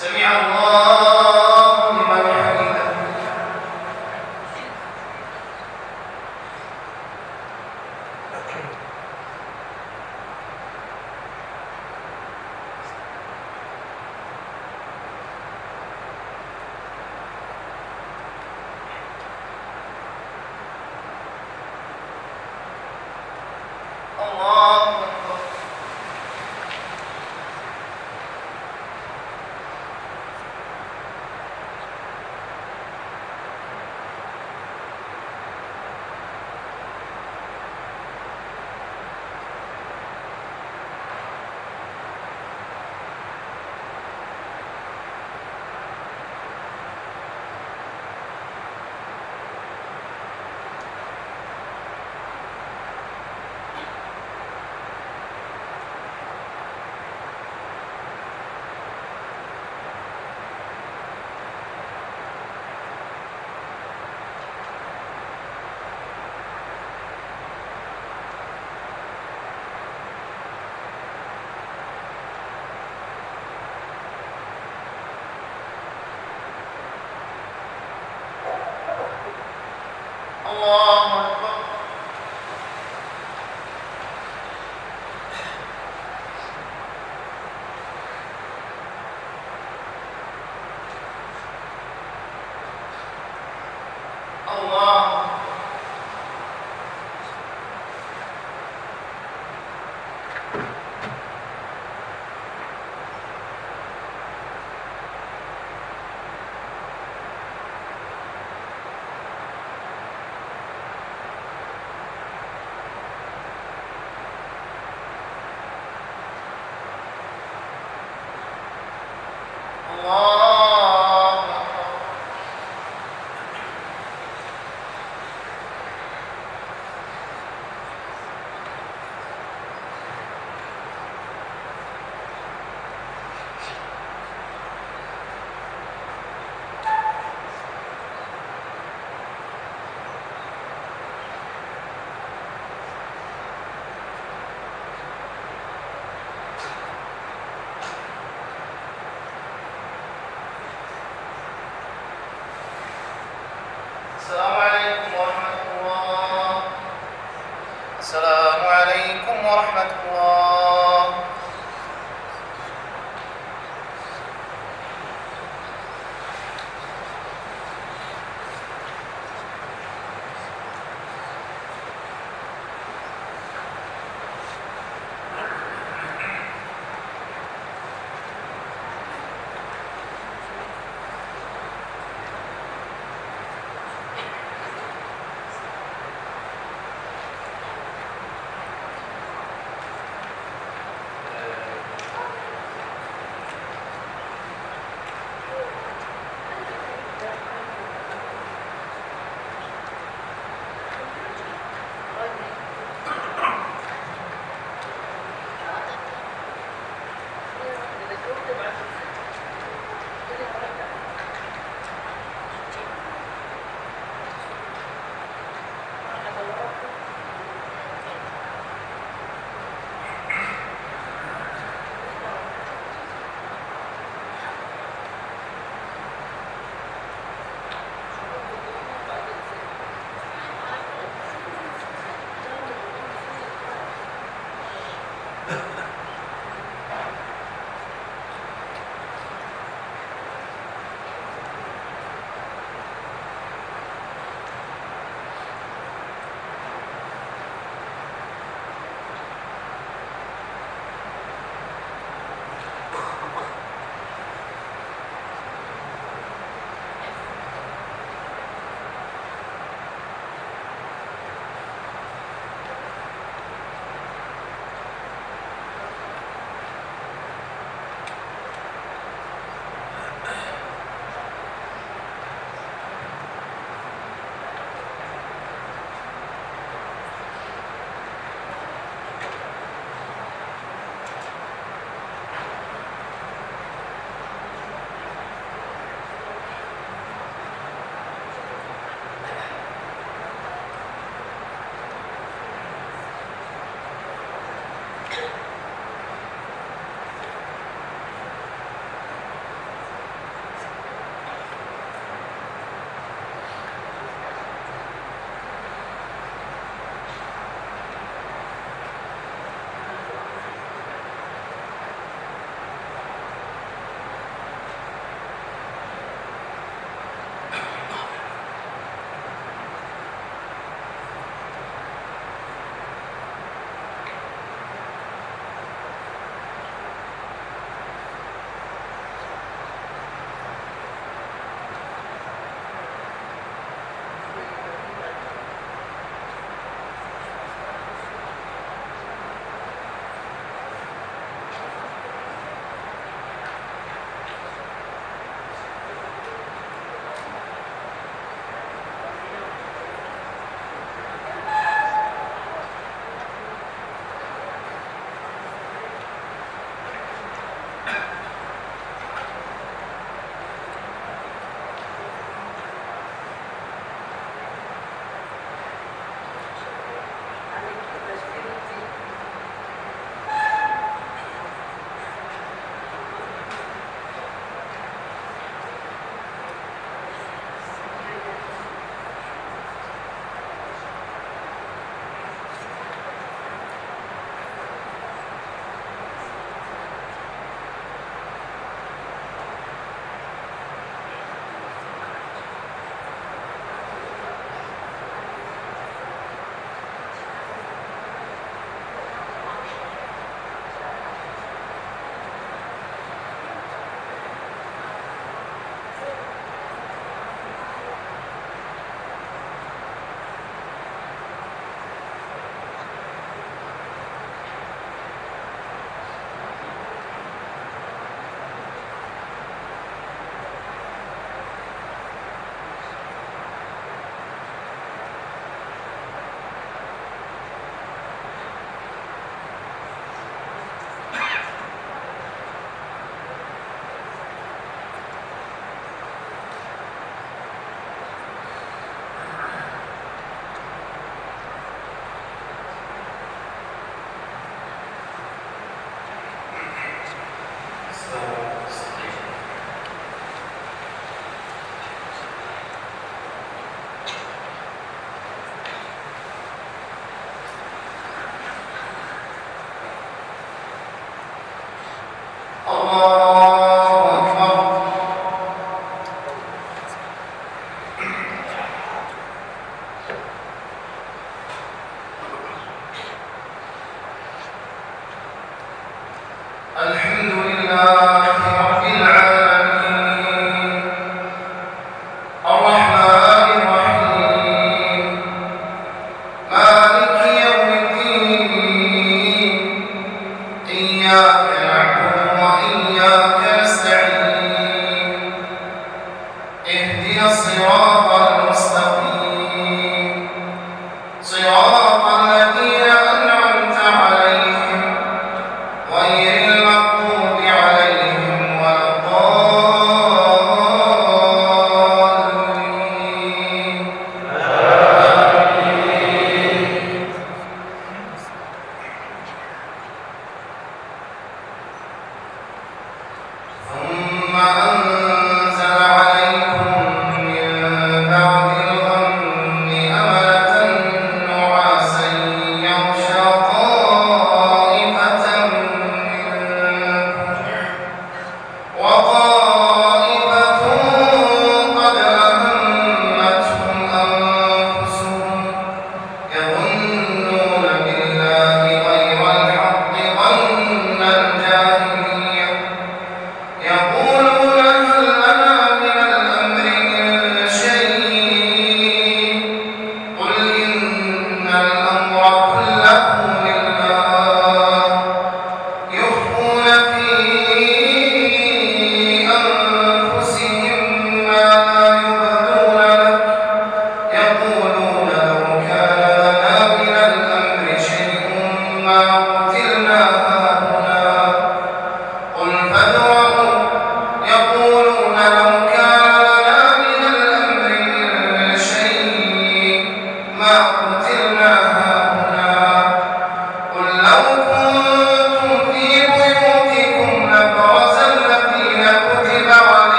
سمع الله